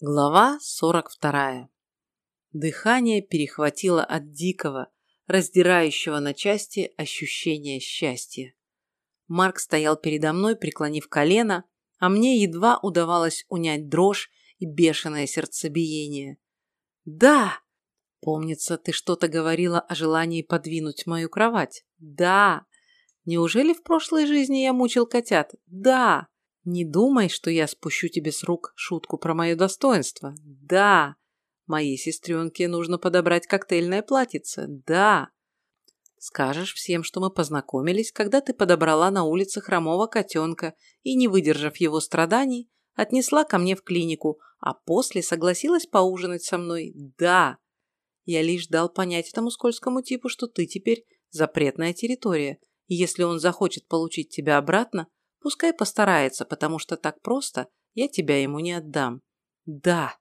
Глава 42. Дыхание перехватило от дикого, раздирающего на части ощущения счастья. Марк стоял передо мной, преклонив колено, а мне едва удавалось унять дрожь и бешеное сердцебиение. «Да!» «Помнится, ты что-то говорила о желании подвинуть мою кровать?» «Да!» «Неужели в прошлой жизни я мучил котят?» «Да!» Не думай, что я спущу тебе с рук шутку про мое достоинство. Да. Моей сестренке нужно подобрать коктейльное платьице. Да. Скажешь всем, что мы познакомились, когда ты подобрала на улице хромого котенка и, не выдержав его страданий, отнесла ко мне в клинику, а после согласилась поужинать со мной. Да. Я лишь дал понять этому скользкому типу, что ты теперь запретная территория, и если он захочет получить тебя обратно, Пускай постарается, потому что так просто я тебя ему не отдам. Да.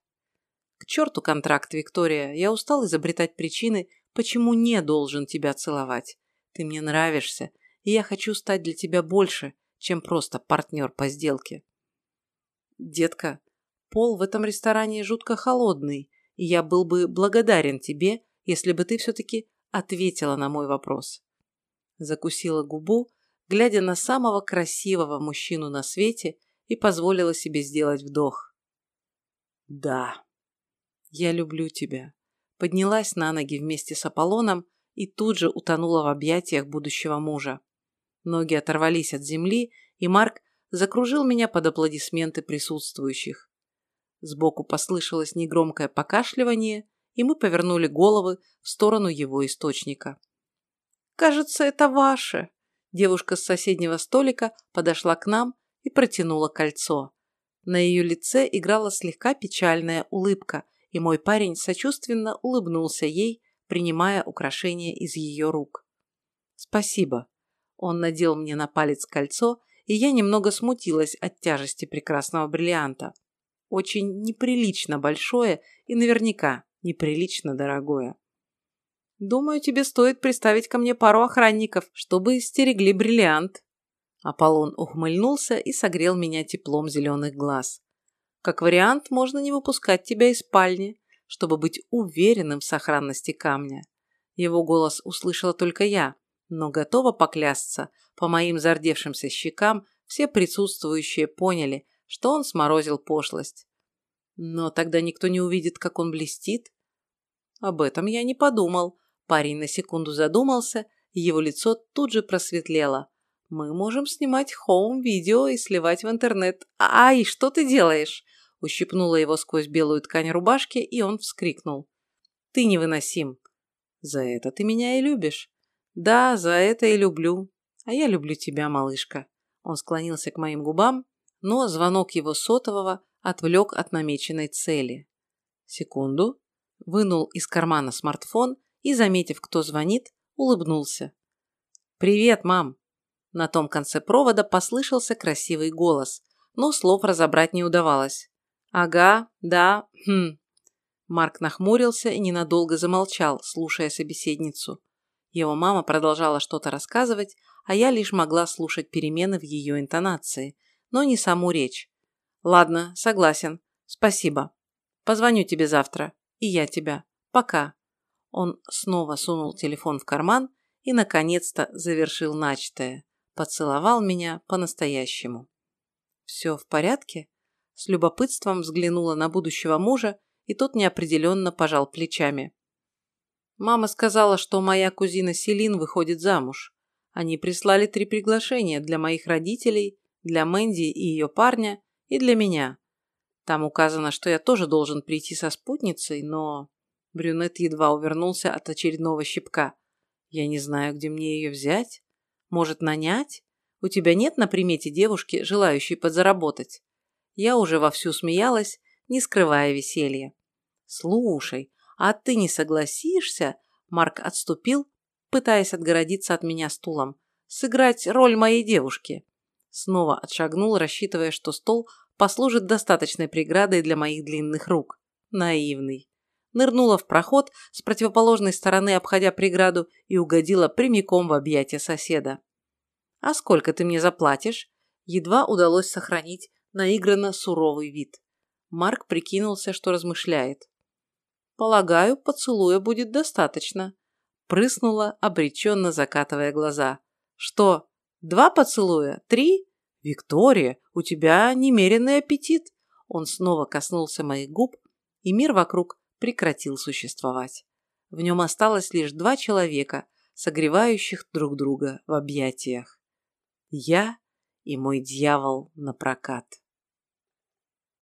К черту контракт, Виктория. Я устал изобретать причины, почему не должен тебя целовать. Ты мне нравишься, и я хочу стать для тебя больше, чем просто партнер по сделке. Детка, пол в этом ресторане жутко холодный, и я был бы благодарен тебе, если бы ты все-таки ответила на мой вопрос. Закусила губу, глядя на самого красивого мужчину на свете и позволила себе сделать вдох. «Да, я люблю тебя», поднялась на ноги вместе с Аполлоном и тут же утонула в объятиях будущего мужа. Ноги оторвались от земли, и Марк закружил меня под аплодисменты присутствующих. Сбоку послышалось негромкое покашливание, и мы повернули головы в сторону его источника. «Кажется, это ваше», Девушка с соседнего столика подошла к нам и протянула кольцо. На ее лице играла слегка печальная улыбка, и мой парень сочувственно улыбнулся ей, принимая украшение из ее рук. «Спасибо». Он надел мне на палец кольцо, и я немного смутилась от тяжести прекрасного бриллианта. Очень неприлично большое и наверняка неприлично дорогое. Думаю, тебе стоит приставить ко мне пару охранников, чтобы стерегли бриллиант. Аполлон ухмыльнулся и согрел меня теплом зеленых глаз. Как вариант, можно не выпускать тебя из спальни, чтобы быть уверенным в сохранности камня. Его голос услышала только я, но готова поклясться, по моим зардевшимся щекам все присутствующие поняли, что он сморозил пошлость. Но тогда никто не увидит, как он блестит. Об этом я не подумал, Парень на секунду задумался, его лицо тут же просветлело. «Мы можем снимать хоум-видео и сливать в интернет. Ай, что ты делаешь?» Ущипнула его сквозь белую ткань рубашки, и он вскрикнул. «Ты невыносим. За это ты меня и любишь». «Да, за это и люблю. А я люблю тебя, малышка». Он склонился к моим губам, но звонок его сотового отвлек от намеченной цели. Секунду. Вынул из кармана смартфон и, заметив, кто звонит, улыбнулся. «Привет, мам!» На том конце провода послышался красивый голос, но слов разобрать не удавалось. «Ага, да, хм». Марк нахмурился и ненадолго замолчал, слушая собеседницу. Его мама продолжала что-то рассказывать, а я лишь могла слушать перемены в ее интонации, но не саму речь. «Ладно, согласен. Спасибо. Позвоню тебе завтра. И я тебя. Пока». Он снова сунул телефон в карман и, наконец-то, завершил начатое. Поцеловал меня по-настоящему. «Все в порядке?» С любопытством взглянула на будущего мужа, и тот неопределенно пожал плечами. Мама сказала, что моя кузина Селин выходит замуж. Они прислали три приглашения для моих родителей, для Мэнди и ее парня, и для меня. Там указано, что я тоже должен прийти со спутницей, но... Брюнет едва увернулся от очередного щипка. «Я не знаю, где мне ее взять. Может, нанять? У тебя нет на примете девушки, желающей подзаработать?» Я уже вовсю смеялась, не скрывая веселья. «Слушай, а ты не согласишься?» Марк отступил, пытаясь отгородиться от меня стулом. «Сыграть роль моей девушки». Снова отшагнул, рассчитывая, что стол послужит достаточной преградой для моих длинных рук. Наивный нырнула в проход с противоположной стороны, обходя преграду, и угодила прямиком в объятия соседа. «А сколько ты мне заплатишь?» Едва удалось сохранить наигранно суровый вид. Марк прикинулся, что размышляет. «Полагаю, поцелуя будет достаточно», – прыснула, обреченно закатывая глаза. «Что, два поцелуя? Три? Виктория, у тебя немеренный аппетит!» Он снова коснулся моих губ, и мир вокруг прекратил существовать. В нем осталось лишь два человека, согревающих друг друга в объятиях. Я и мой дьявол на прокат.